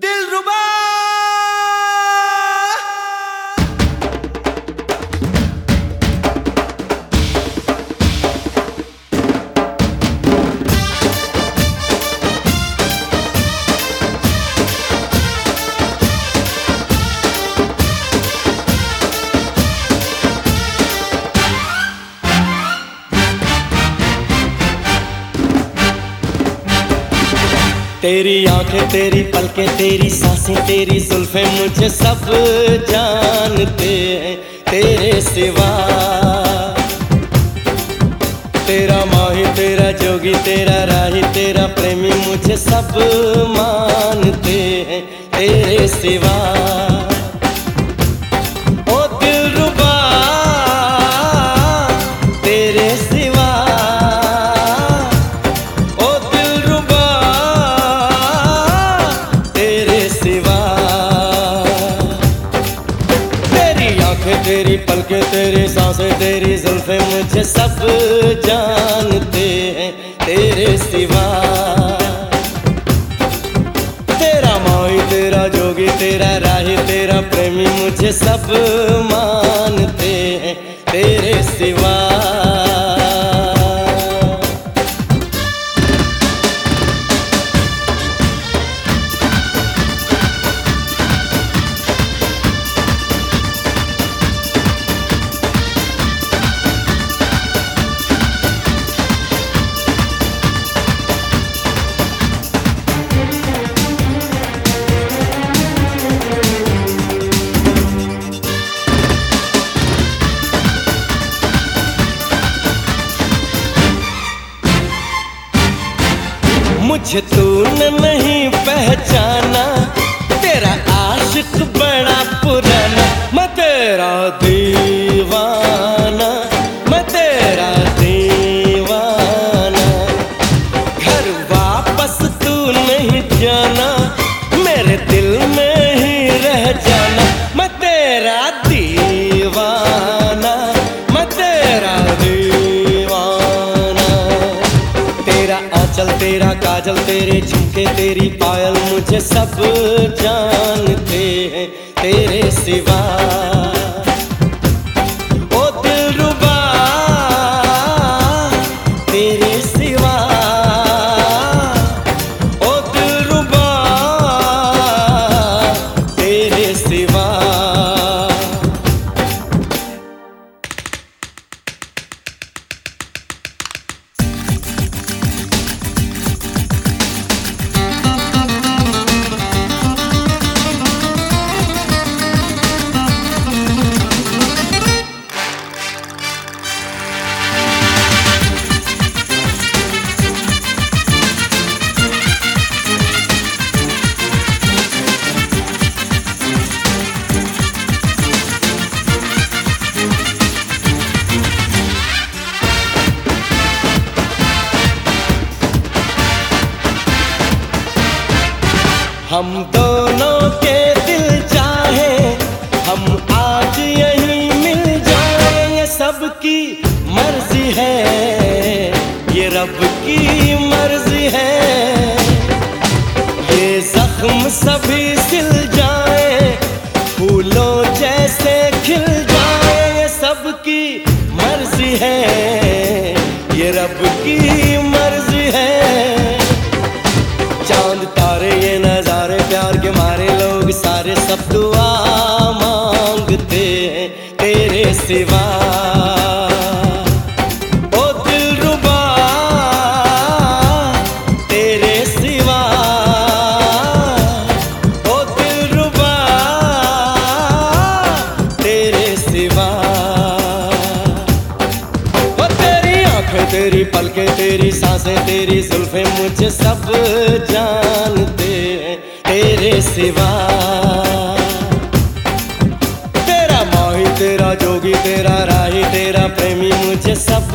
Dilruba! तेरी आँखें, तेरी पलकें, तेरी साँसें, तेरी जुल्फे मुझे सब जानते हैं तेरे सिवा। तेरा माही, तेरा जोगी, तेरा राही, तेरा प्रेमी मुझे सब मानते हैं तेरे सिवा। तेरी पलके, तेरी साँसें, तेरी जुल्फे मुझे सब जानते हैं तेरे सिवा। तेरा माई, तेरा जोगी, तेरा राही, तेरा प्रेमी मुझे सब मानते हैं तेरे सिवा। मुझे तूने नहीं पहचाना। तेरा आशिक बड़ा पुराना। मैं तेरा दीवाना। मैं तेरा दीवाना। घर वापस तू नहीं जाना। आंचल तेरा काजल तेरे झुमके तेरी पायल मुझे सब जानते हैं तेरे सिवा। हम दोनों के दिल चाहे, हम आज यहीं मिल जाए, ये सबकी मर्ज़ी है, ये रब की मर्ज़ी है। ये जख्म सभी सिल जाए, फूलों जैसे खिल जाए, ये सबकी मर्ज़ी है, ये रब की तेरी पलके, तेरी साँसें, तेरी जुल्फे मुझे सब जानते हैं, तेरे सिवा। तेरा माही, तेरा जोगी, तेरा राही, तेरा प्रेमी मुझे सब